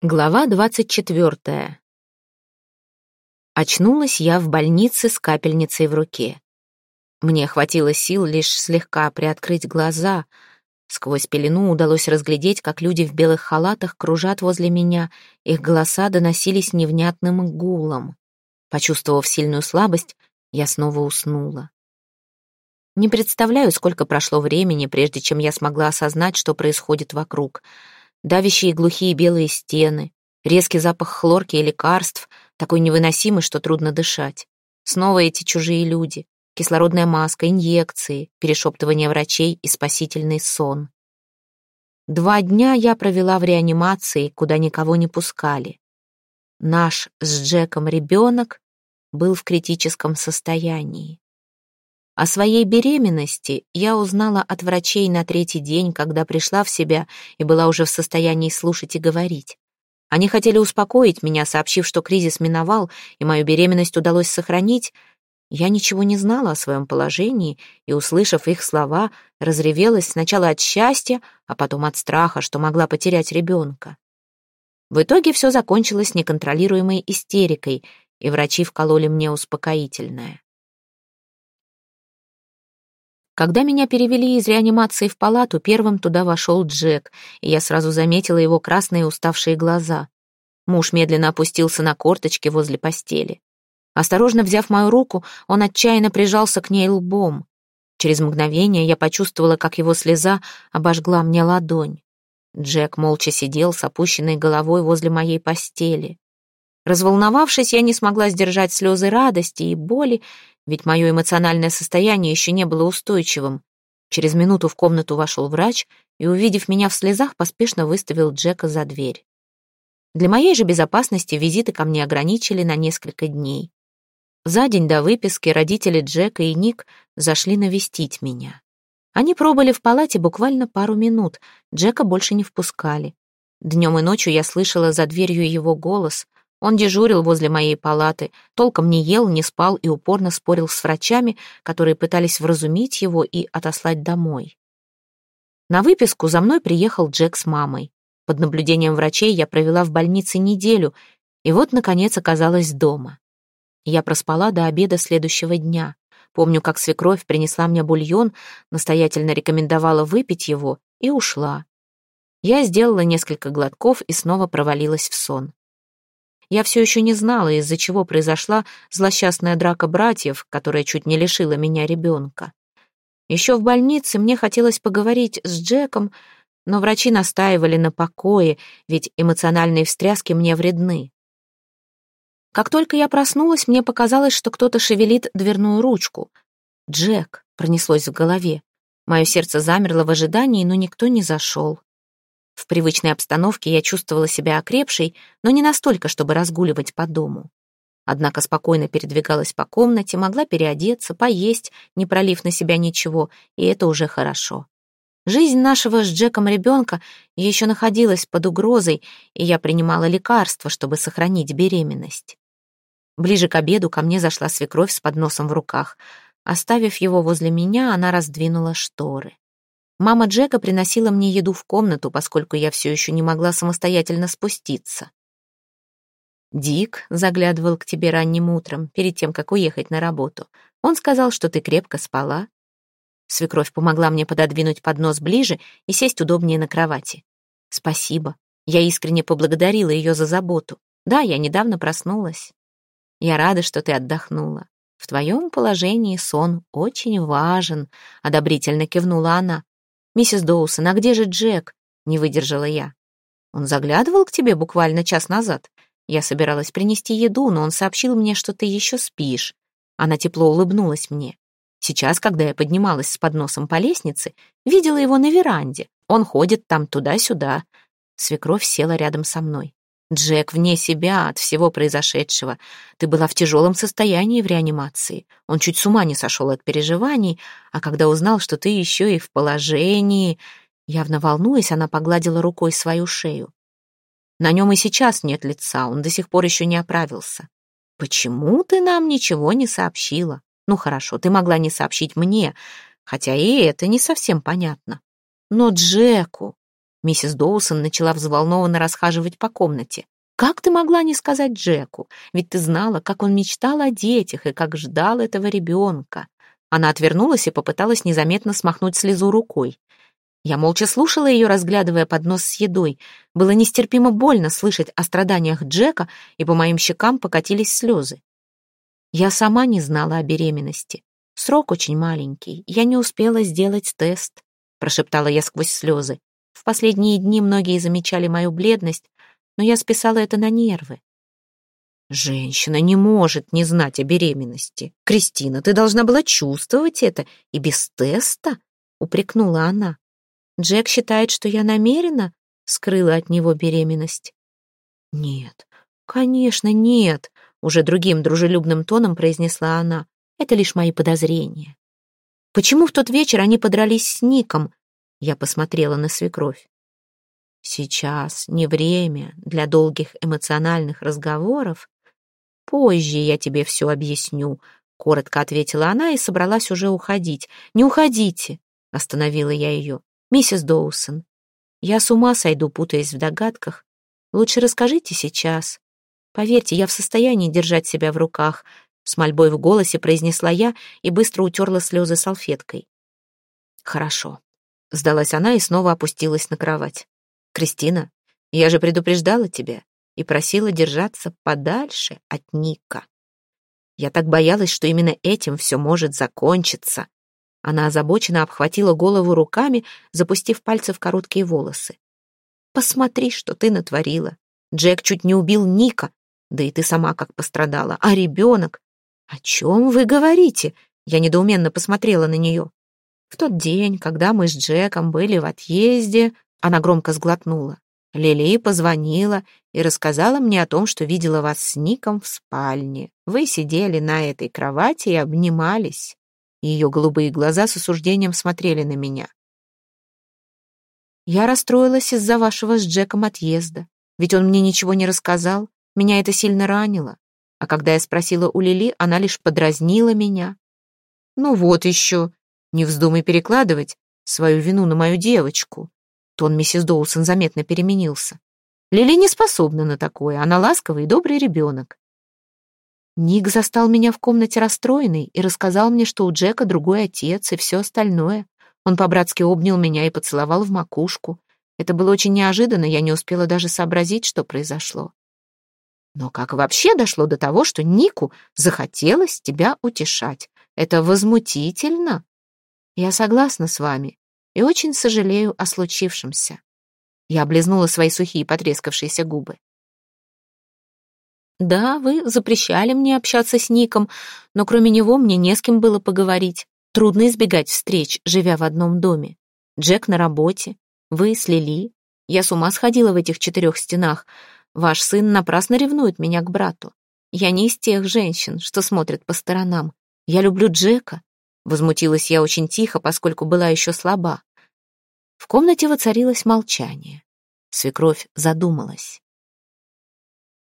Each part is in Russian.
Глава двадцать четвертая. Очнулась я в больнице с капельницей в руке. Мне хватило сил лишь слегка приоткрыть глаза. Сквозь пелену удалось разглядеть, как люди в белых халатах кружат возле меня, их голоса доносились невнятным гулом. Почувствовав сильную слабость, я снова уснула. Не представляю, сколько прошло времени, прежде чем я смогла осознать, что происходит вокруг — давящие глухие белые стены, резкий запах хлорки и лекарств, такой невыносимый, что трудно дышать. Снова эти чужие люди, кислородная маска, инъекции, перешептывание врачей и спасительный сон. Два дня я провела в реанимации, куда никого не пускали. Наш с Джеком ребенок был в критическом состоянии. О своей беременности я узнала от врачей на третий день, когда пришла в себя и была уже в состоянии слушать и говорить. Они хотели успокоить меня, сообщив, что кризис миновал, и мою беременность удалось сохранить. Я ничего не знала о своем положении, и, услышав их слова, разревелась сначала от счастья, а потом от страха, что могла потерять ребенка. В итоге все закончилось неконтролируемой истерикой, и врачи вкололи мне успокоительное. Когда меня перевели из реанимации в палату, первым туда вошел Джек, и я сразу заметила его красные уставшие глаза. Муж медленно опустился на корточки возле постели. Осторожно взяв мою руку, он отчаянно прижался к ней лбом. Через мгновение я почувствовала, как его слеза обожгла мне ладонь. Джек молча сидел с опущенной головой возле моей постели. Разволновавшись, я не смогла сдержать слезы радости и боли, ведь мое эмоциональное состояние еще не было устойчивым. Через минуту в комнату вошел врач и, увидев меня в слезах, поспешно выставил Джека за дверь. Для моей же безопасности визиты ко мне ограничили на несколько дней. За день до выписки родители Джека и Ник зашли навестить меня. Они пробыли в палате буквально пару минут, Джека больше не впускали. Днем и ночью я слышала за дверью его голос — он дежурил возле моей палаты, толком не ел, не спал и упорно спорил с врачами, которые пытались вразумить его и отослать домой. На выписку за мной приехал Джек с мамой. Под наблюдением врачей я провела в больнице неделю, и вот, наконец, оказалась дома. Я проспала до обеда следующего дня. Помню, как свекровь принесла мне бульон, настоятельно рекомендовала выпить его и ушла. Я сделала несколько глотков и снова провалилась в сон. Я все еще не знала, из-за чего произошла злосчастная драка братьев, которая чуть не лишила меня ребенка. Еще в больнице мне хотелось поговорить с Джеком, но врачи настаивали на покое, ведь эмоциональные встряски мне вредны. Как только я проснулась, мне показалось, что кто-то шевелит дверную ручку. «Джек», — пронеслось в голове. Мое сердце замерло в ожидании, но никто не зашел. В привычной обстановке я чувствовала себя окрепшей, но не настолько, чтобы разгуливать по дому. Однако спокойно передвигалась по комнате, могла переодеться, поесть, не пролив на себя ничего, и это уже хорошо. Жизнь нашего с Джеком ребенка еще находилась под угрозой, и я принимала лекарства, чтобы сохранить беременность. Ближе к обеду ко мне зашла свекровь с подносом в руках. Оставив его возле меня, она раздвинула шторы. Мама Джека приносила мне еду в комнату, поскольку я все еще не могла самостоятельно спуститься. Дик заглядывал к тебе ранним утром, перед тем, как уехать на работу. Он сказал, что ты крепко спала. Свекровь помогла мне пододвинуть поднос ближе и сесть удобнее на кровати. Спасибо. Я искренне поблагодарила ее за заботу. Да, я недавно проснулась. Я рада, что ты отдохнула. В твоем положении сон очень важен, одобрительно кивнула она. «Миссис Доусон, а где же Джек?» — не выдержала я. «Он заглядывал к тебе буквально час назад. Я собиралась принести еду, но он сообщил мне, что ты еще спишь». Она тепло улыбнулась мне. Сейчас, когда я поднималась с подносом по лестнице, видела его на веранде. Он ходит там туда-сюда. Свекровь села рядом со мной. Джек вне себя от всего произошедшего. Ты была в тяжелом состоянии в реанимации. Он чуть с ума не сошел от переживаний, а когда узнал, что ты еще и в положении... Явно волнуясь, она погладила рукой свою шею. На нем и сейчас нет лица, он до сих пор еще не оправился. Почему ты нам ничего не сообщила? Ну хорошо, ты могла не сообщить мне, хотя и это не совсем понятно. Но Джеку... Миссис Доусон начала взволнованно расхаживать по комнате. «Как ты могла не сказать Джеку? Ведь ты знала, как он мечтал о детях и как ждал этого ребенка». Она отвернулась и попыталась незаметно смахнуть слезу рукой. Я молча слушала ее, разглядывая поднос с едой. Было нестерпимо больно слышать о страданиях Джека, и по моим щекам покатились слезы. Я сама не знала о беременности. Срок очень маленький, я не успела сделать тест, прошептала я сквозь слезы. В последние дни многие замечали мою бледность, но я списала это на нервы. Женщина не может не знать о беременности. Кристина, ты должна была чувствовать это и без теста, упрекнула она. Джек считает, что я намеренно скрыла от него беременность. Нет, конечно, нет, уже другим дружелюбным тоном произнесла она. Это лишь мои подозрения. Почему в тот вечер они подрались с Ником? Я посмотрела на свекровь. Сейчас не время для долгих эмоциональных разговоров. Позже я тебе все объясню, коротко ответила она и собралась уже уходить. Не уходите, остановила я ее. Миссис Доусон, я с ума сойду, путаясь в догадках. Лучше расскажите сейчас. Поверьте, я в состоянии держать себя в руках. С мольбой в голосе произнесла я и быстро утерла слезы салфеткой. Хорошо. Сдалась она и снова опустилась на кровать. «Кристина, я же предупреждала тебя и просила держаться подальше от Ника. Я так боялась, что именно этим все может закончиться». Она озабоченно обхватила голову руками, запустив пальцы в короткие волосы. «Посмотри, что ты натворила. Джек чуть не убил Ника, да и ты сама как пострадала. А ребенок? О чем вы говорите?» Я недоуменно посмотрела на нее. В тот день, когда мы с Джеком были в отъезде, она громко сглотнула. Лили позвонила и рассказала мне о том, что видела вас с Ником в спальне. Вы сидели на этой кровати и обнимались. Ее голубые глаза с осуждением смотрели на меня. Я расстроилась из-за вашего с Джеком отъезда, ведь он мне ничего не рассказал, меня это сильно ранило. А когда я спросила у Лили, она лишь подразнила меня. Ну вот еще, не вздумай перекладывать свою вину на мою девочку. Тон миссис Доусон заметно переменился. Лили не способна на такое, она ласковый и добрый ребенок. Ник застал меня в комнате расстроенной и рассказал мне, что у Джека другой отец и все остальное. Он по-братски обнял меня и поцеловал в макушку. Это было очень неожиданно, я не успела даже сообразить, что произошло. Но как вообще дошло до того, что Нику захотелось тебя утешать? Это возмутительно. Я согласна с вами и очень сожалею о случившемся. Я облизнула свои сухие потрескавшиеся губы. Да, вы запрещали мне общаться с Ником, но кроме него мне не с кем было поговорить. Трудно избегать встреч, живя в одном доме. Джек на работе, вы с Лили. Я с ума сходила в этих четырех стенах. Ваш сын напрасно ревнует меня к брату. Я не из тех женщин, что смотрят по сторонам. Я люблю Джека, Возмутилась я очень тихо, поскольку была еще слаба. В комнате воцарилось молчание. Свекровь задумалась.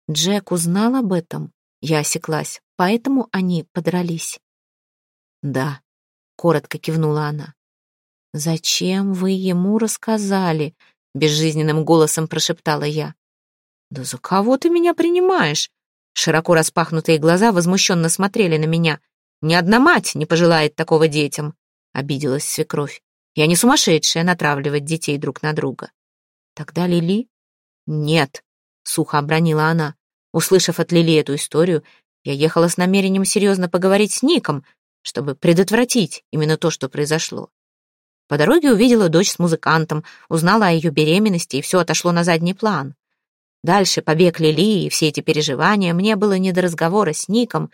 Джек узнал об этом. Я осеклась, поэтому они подрались. «Да», — коротко кивнула она. «Зачем вы ему рассказали?» — безжизненным голосом прошептала я. «Да за кого ты меня принимаешь?» Широко распахнутые глаза возмущенно смотрели на меня. Ни одна мать не пожелает такого детям, обиделась свекровь. Я не сумасшедшая натравливать детей друг на друга. Тогда Лили? Нет, сухо обронила она. Услышав от Лили эту историю, я ехала с намерением серьезно поговорить с Ником, чтобы предотвратить именно то, что произошло. По дороге увидела дочь с музыкантом, узнала о ее беременности, и все отошло на задний план. Дальше побег Лили и все эти переживания, мне было не до разговора с Ником,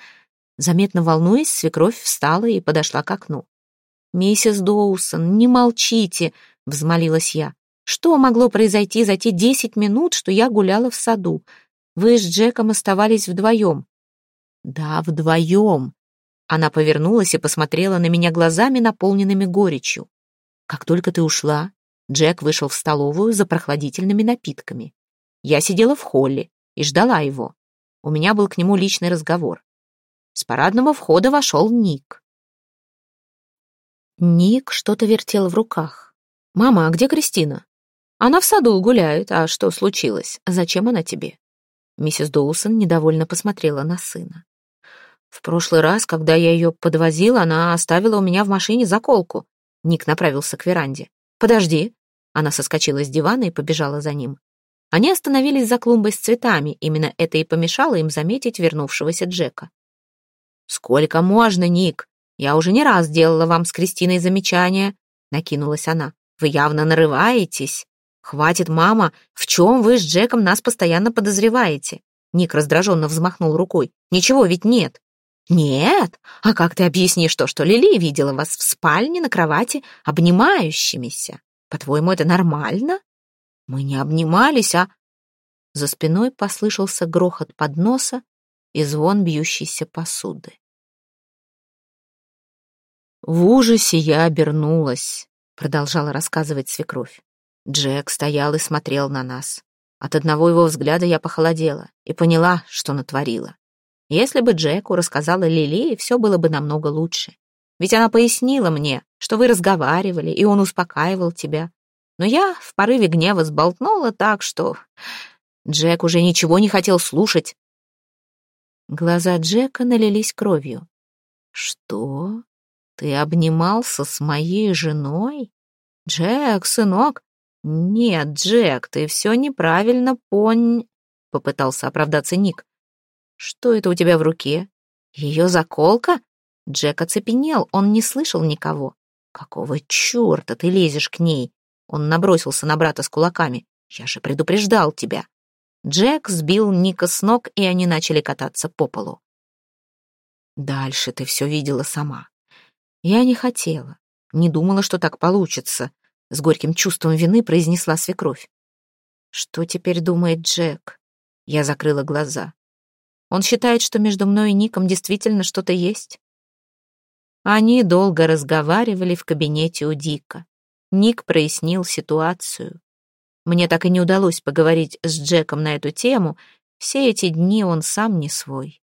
Заметно волнуясь, свекровь встала и подошла к окну. «Миссис Доусон, не молчите!» — взмолилась я. «Что могло произойти за те десять минут, что я гуляла в саду? Вы с Джеком оставались вдвоем». «Да, вдвоем!» Она повернулась и посмотрела на меня глазами, наполненными горечью. «Как только ты ушла, Джек вышел в столовую за прохладительными напитками. Я сидела в холле и ждала его. У меня был к нему личный разговор. С парадного входа вошел Ник. Ник что-то вертел в руках. «Мама, а где Кристина?» Она в саду гуляет, а что случилось? Зачем она тебе?» Миссис Доусон недовольно посмотрела на сына. «В прошлый раз, когда я ее подвозила, она оставила у меня в машине заколку». Ник направился к веранде. «Подожди». Она соскочила с дивана и побежала за ним. Они остановились за клумбой с цветами, именно это и помешало им заметить вернувшегося Джека. «Сколько можно, Ник? Я уже не раз делала вам с Кристиной замечания», — накинулась она. «Вы явно нарываетесь. Хватит, мама, в чем вы с Джеком нас постоянно подозреваете?» Ник раздраженно взмахнул рукой. «Ничего ведь нет». «Нет? А как ты объяснишь то, что Лили видела вас в спальне на кровати обнимающимися? По-твоему, это нормально?» «Мы не обнимались, а...» За спиной послышался грохот подноса и звон бьющейся посуды. В ужасе я обернулась, продолжала рассказывать свекровь. Джек стоял и смотрел на нас. От одного его взгляда я похолодела и поняла, что натворила. Если бы Джеку рассказала Лили, все было бы намного лучше. Ведь она пояснила мне, что вы разговаривали, и он успокаивал тебя. Но я в порыве гнева сболтнула так, что... Джек уже ничего не хотел слушать. Глаза Джека налились кровью. «Что? Ты обнимался с моей женой? Джек, сынок, «Нет, Джек, ты все неправильно понь...» — попытался оправдаться Ник. «Что это у тебя в руке? Ее заколка?» Джек оцепенел, он не слышал никого. «Какого черта ты лезешь к ней?» Он набросился на брата с кулаками. «Я же предупреждал тебя». Джек сбил Ника с ног, и они начали кататься по полу. «Дальше ты все видела сама. Я не хотела, не думала, что так получится. С горьким чувством вины произнесла свекровь. Что теперь думает Джек? Я закрыла глаза. Он считает, что между мной и Ником действительно что-то есть? Они долго разговаривали в кабинете у Дика. Ник прояснил ситуацию. Мне так и не удалось поговорить с Джеком на эту тему. Все эти дни он сам не свой.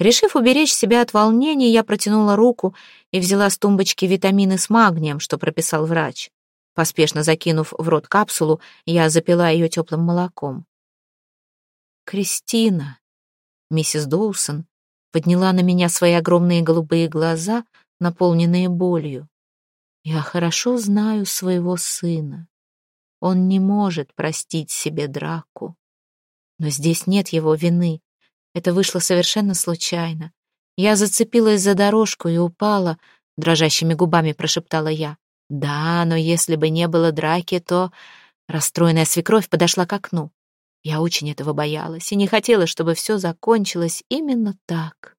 Решив уберечь себя от волнения, я протянула руку и взяла с тумбочки витамины с магнием, что прописал врач. Поспешно закинув в рот капсулу, я запила ее теплым молоком. «Кристина!» Миссис Доусон подняла на меня свои огромные голубые глаза, наполненные болью. «Я хорошо знаю своего сына. Он не может простить себе драку. Но здесь нет его вины. Это вышло совершенно случайно. Я зацепилась за дорожку и упала, дрожащими губами прошептала я. Да, но если бы не было драки, то... Расстроенная свекровь подошла к окну. Я очень этого боялась и не хотела, чтобы все закончилось именно так.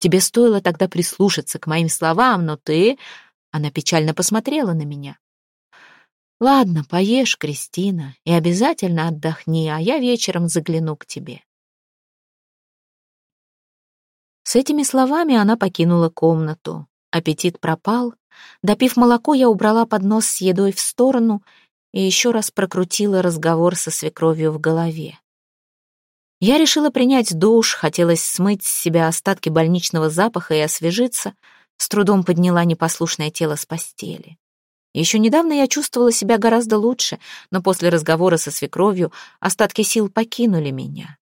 Тебе стоило тогда прислушаться к моим словам, но ты... Она печально посмотрела на меня. Ладно, поешь, Кристина, и обязательно отдохни, а я вечером загляну к тебе. С этими словами она покинула комнату. Аппетит пропал. Допив молоко, я убрала поднос с едой в сторону и еще раз прокрутила разговор со свекровью в голове. Я решила принять душ, хотелось смыть с себя остатки больничного запаха и освежиться, с трудом подняла непослушное тело с постели. Еще недавно я чувствовала себя гораздо лучше, но после разговора со свекровью остатки сил покинули меня.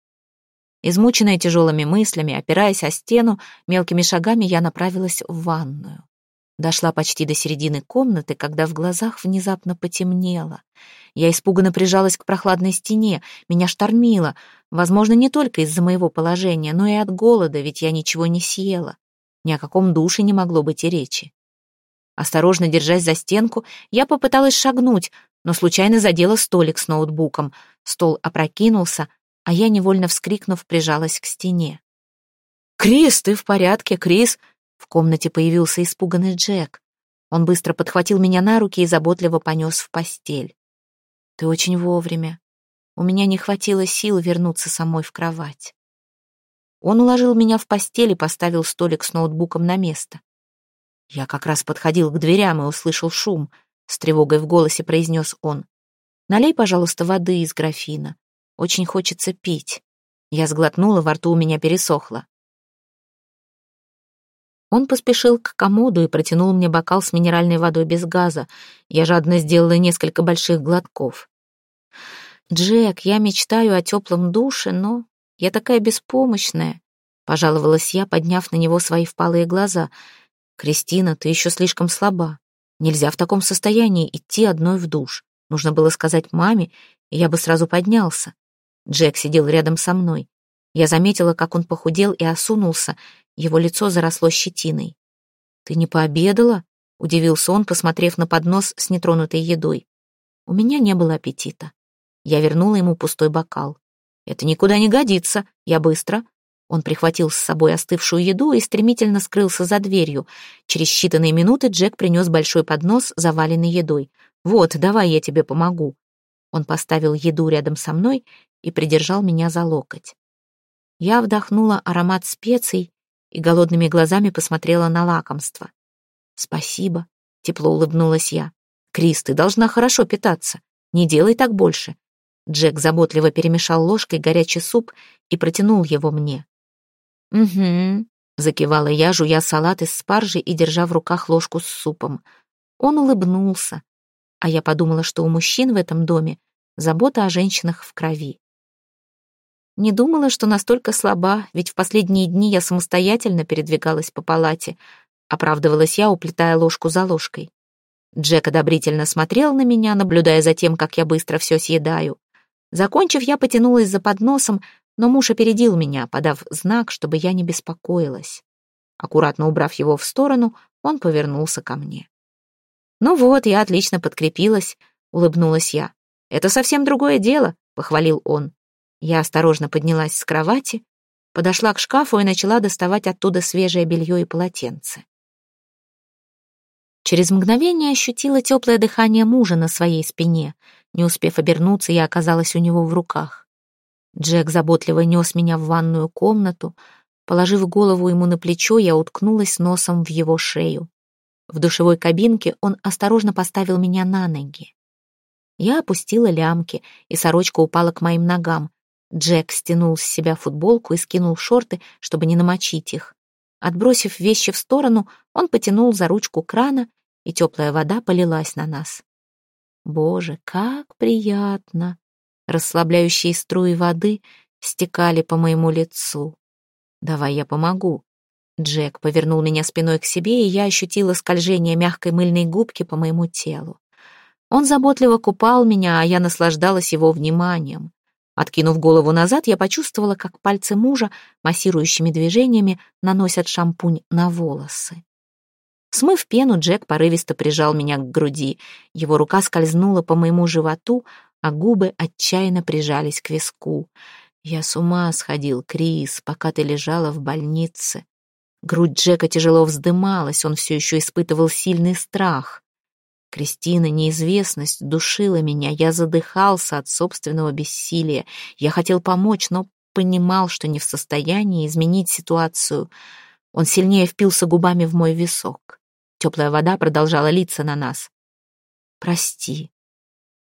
Измученная тяжелыми мыслями, опираясь о стену, мелкими шагами я направилась в ванную. Дошла почти до середины комнаты, когда в глазах внезапно потемнело. Я испуганно прижалась к прохладной стене, меня штормило, возможно, не только из-за моего положения, но и от голода, ведь я ничего не съела. Ни о каком душе не могло быть и речи. Осторожно держась за стенку, я попыталась шагнуть, но случайно задела столик с ноутбуком. Стол опрокинулся, а я, невольно вскрикнув, прижалась к стене. «Крис, ты в порядке, Крис?» В комнате появился испуганный Джек. Он быстро подхватил меня на руки и заботливо понес в постель. «Ты очень вовремя. У меня не хватило сил вернуться самой в кровать». Он уложил меня в постель и поставил столик с ноутбуком на место. Я как раз подходил к дверям и услышал шум. С тревогой в голосе произнес он. «Налей, пожалуйста, воды из графина. Очень хочется пить. Я сглотнула, во рту у меня пересохло. Он поспешил к комоду и протянул мне бокал с минеральной водой без газа. Я жадно сделала несколько больших глотков. «Джек, я мечтаю о теплом душе, но я такая беспомощная», — пожаловалась я, подняв на него свои впалые глаза. «Кристина, ты еще слишком слаба. Нельзя в таком состоянии идти одной в душ. Нужно было сказать маме, и я бы сразу поднялся. Джек сидел рядом со мной. Я заметила, как он похудел и осунулся, его лицо заросло щетиной. «Ты не пообедала?» — удивился он, посмотрев на поднос с нетронутой едой. У меня не было аппетита. Я вернула ему пустой бокал. «Это никуда не годится. Я быстро». Он прихватил с собой остывшую еду и стремительно скрылся за дверью. Через считанные минуты Джек принес большой поднос, заваленный едой. «Вот, давай я тебе помогу». Он поставил еду рядом со мной и придержал меня за локоть. Я вдохнула аромат специй и голодными глазами посмотрела на лакомство. «Спасибо», — тепло улыбнулась я. «Крис, ты должна хорошо питаться. Не делай так больше». Джек заботливо перемешал ложкой горячий суп и протянул его мне. «Угу», — закивала я, жуя салат из спаржи и держа в руках ложку с супом. Он улыбнулся, а я подумала, что у мужчин в этом доме забота о женщинах в крови. Не думала, что настолько слаба, ведь в последние дни я самостоятельно передвигалась по палате. Оправдывалась я, уплетая ложку за ложкой. Джек одобрительно смотрел на меня, наблюдая за тем, как я быстро все съедаю. Закончив, я потянулась за подносом, но муж опередил меня, подав знак, чтобы я не беспокоилась. Аккуратно убрав его в сторону, он повернулся ко мне. «Ну вот, я отлично подкрепилась», — улыбнулась я. «Это совсем другое дело», — похвалил он. Я осторожно поднялась с кровати, подошла к шкафу и начала доставать оттуда свежее белье и полотенце. Через мгновение ощутила теплое дыхание мужа на своей спине. Не успев обернуться, я оказалась у него в руках. Джек заботливо нес меня в ванную комнату. Положив голову ему на плечо, я уткнулась носом в его шею. В душевой кабинке он осторожно поставил меня на ноги. Я опустила лямки, и сорочка упала к моим ногам. Джек стянул с себя футболку и скинул шорты, чтобы не намочить их. Отбросив вещи в сторону, он потянул за ручку крана, и теплая вода полилась на нас. Боже, как приятно! Расслабляющие струи воды стекали по моему лицу. «Давай я помогу». Джек повернул меня спиной к себе, и я ощутила скольжение мягкой мыльной губки по моему телу. Он заботливо купал меня, а я наслаждалась его вниманием. Откинув голову назад, я почувствовала, как пальцы мужа массирующими движениями наносят шампунь на волосы. Смыв пену, Джек порывисто прижал меня к груди. Его рука скользнула по моему животу, а губы отчаянно прижались к виску. «Я с ума сходил, Крис, пока ты лежала в больнице». Грудь Джека тяжело вздымалась, он все еще испытывал сильный страх. Кристина, неизвестность душила меня, я задыхался от собственного бессилия. Я хотел помочь, но понимал, что не в состоянии изменить ситуацию. Он сильнее впился губами в мой висок. Теплая вода продолжала литься на нас. «Прости».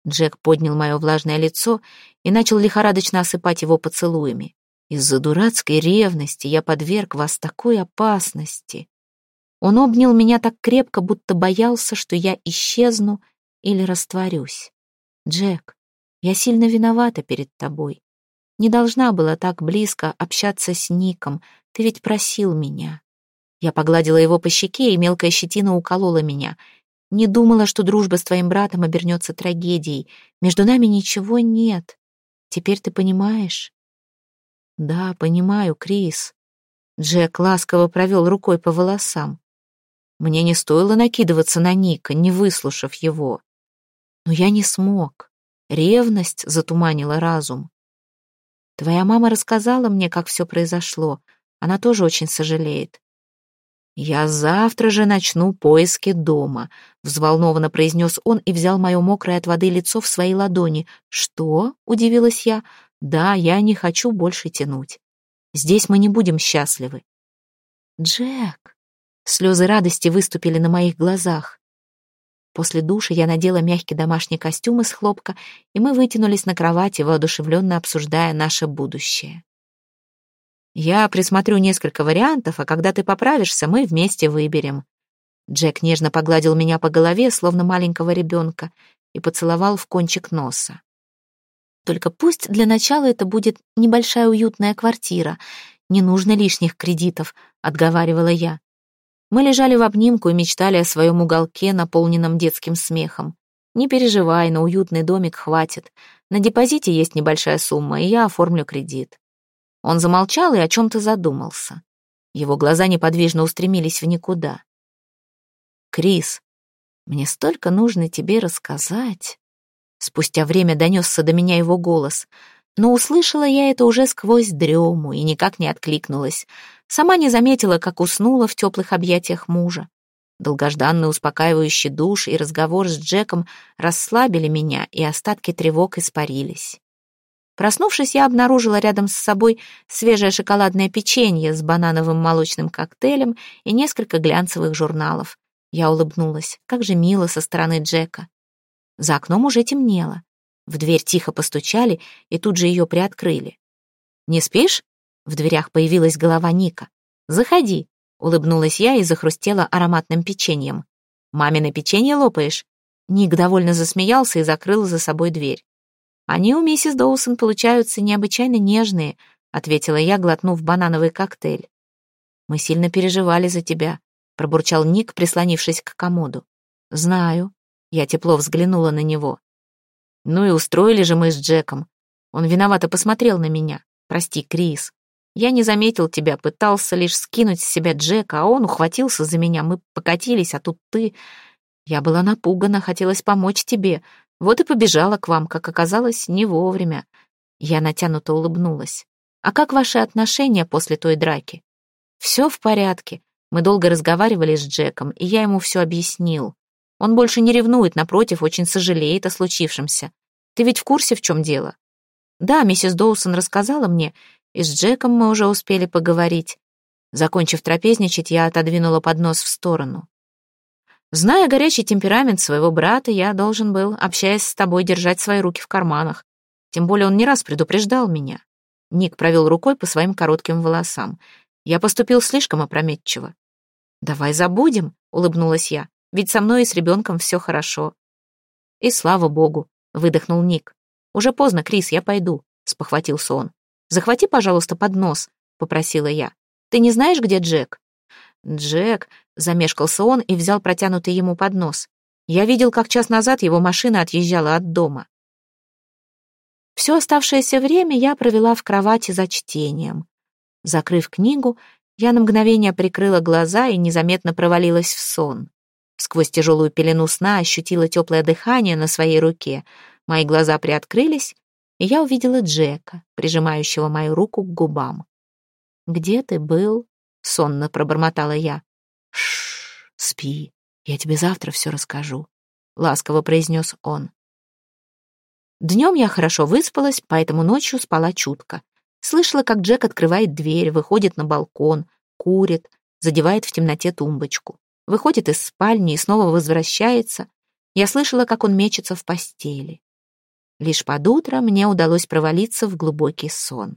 Джек поднял мое влажное лицо и начал лихорадочно осыпать его поцелуями. «Из-за дурацкой ревности я подверг вас такой опасности. Он обнял меня так крепко, будто боялся, что я исчезну или растворюсь. «Джек, я сильно виновата перед тобой. Не должна была так близко общаться с Ником, ты ведь просил меня». Я погладила его по щеке, и мелкая щетина уколола меня. Не думала, что дружба с твоим братом обернется трагедией. Между нами ничего нет. Теперь ты понимаешь? Да, понимаю, Крис. Джек ласково провел рукой по волосам. Мне не стоило накидываться на Ника, не выслушав его. Но я не смог. Ревность затуманила разум. Твоя мама рассказала мне, как все произошло. Она тоже очень сожалеет. «Я завтра же начну поиски дома», — взволнованно произнес он и взял мое мокрое от воды лицо в свои ладони. «Что?» — удивилась я. «Да, я не хочу больше тянуть. Здесь мы не будем счастливы». «Джек», Слезы радости выступили на моих глазах. После душа я надела мягкий домашний костюм из хлопка, и мы вытянулись на кровати, воодушевленно обсуждая наше будущее. Я присмотрю несколько вариантов, а когда ты поправишься, мы вместе выберем. Джек нежно погладил меня по голове, словно маленького ребенка, и поцеловал в кончик носа. Только пусть для начала это будет небольшая уютная квартира. Не нужно лишних кредитов, отговаривала я. Мы лежали в обнимку и мечтали о своем уголке, наполненном детским смехом. Не переживай, на уютный домик хватит. На депозите есть небольшая сумма, и я оформлю кредит. Он замолчал и о чем-то задумался. Его глаза неподвижно устремились в никуда. «Крис, мне столько нужно тебе рассказать». Спустя время донесся до меня его голос, но услышала я это уже сквозь дрему и никак не откликнулась. Сама не заметила, как уснула в теплых объятиях мужа. Долгожданный успокаивающий душ и разговор с Джеком расслабили меня, и остатки тревог испарились. Проснувшись, я обнаружила рядом с собой свежее шоколадное печенье с банановым молочным коктейлем и несколько глянцевых журналов. Я улыбнулась. Как же мило со стороны Джека. За окном уже темнело. В дверь тихо постучали и тут же ее приоткрыли. «Не спишь?» В дверях появилась голова Ника. «Заходи», — улыбнулась я и захрустела ароматным печеньем. «Мамино печенье лопаешь?» Ник довольно засмеялся и закрыл за собой дверь. «Они у миссис Доусон получаются необычайно нежные», — ответила я, глотнув банановый коктейль. «Мы сильно переживали за тебя», пробурчал Ник, прислонившись к комоду. «Знаю». Я тепло взглянула на него. «Ну и устроили же мы с Джеком. Он виновато посмотрел на меня. Прости, Крис. Я не заметил тебя, пытался лишь скинуть с себя Джека, а он ухватился за меня. Мы покатились, а тут ты... Я была напугана, хотелось помочь тебе. Вот и побежала к вам, как оказалось, не вовремя». Я натянуто улыбнулась. «А как ваши отношения после той драки?» «Все в порядке. Мы долго разговаривали с Джеком, и я ему все объяснил. Он больше не ревнует, напротив, очень сожалеет о случившемся. Ты ведь в курсе, в чем дело? Да, миссис Доусон рассказала мне, и с Джеком мы уже успели поговорить. Закончив трапезничать, я отодвинула поднос в сторону. Зная горячий темперамент своего брата, я должен был, общаясь с тобой, держать свои руки в карманах. Тем более он не раз предупреждал меня. Ник провел рукой по своим коротким волосам. Я поступил слишком опрометчиво. «Давай забудем», — улыбнулась я, «ведь со мной и с ребенком все хорошо». «И слава богу», — выдохнул Ник. «Уже поздно, Крис, я пойду», — спохватился он. «Захвати, пожалуйста, поднос», — попросила я. «Ты не знаешь, где Джек?» «Джек», — замешкался он и взял протянутый ему поднос. «Я видел, как час назад его машина отъезжала от дома». Все оставшееся время я провела в кровати за чтением. Закрыв книгу, я на мгновение прикрыла глаза и незаметно провалилась в сон. Сквозь тяжелую пелену сна ощутила теплое дыхание на своей руке. Мои глаза приоткрылись, и я увидела Джека, прижимающего мою руку к губам. «Где ты был?» — сонно пробормотала я. «Шш, спи, я тебе завтра все расскажу», — ласково произнес он. Днем я хорошо выспалась, поэтому ночью спала чутко. Слышала, как Джек открывает дверь, выходит на балкон, курит, задевает в темноте тумбочку. Выходит из спальни и снова возвращается. Я слышала, как он мечется в постели. Лишь под утро мне удалось провалиться в глубокий сон.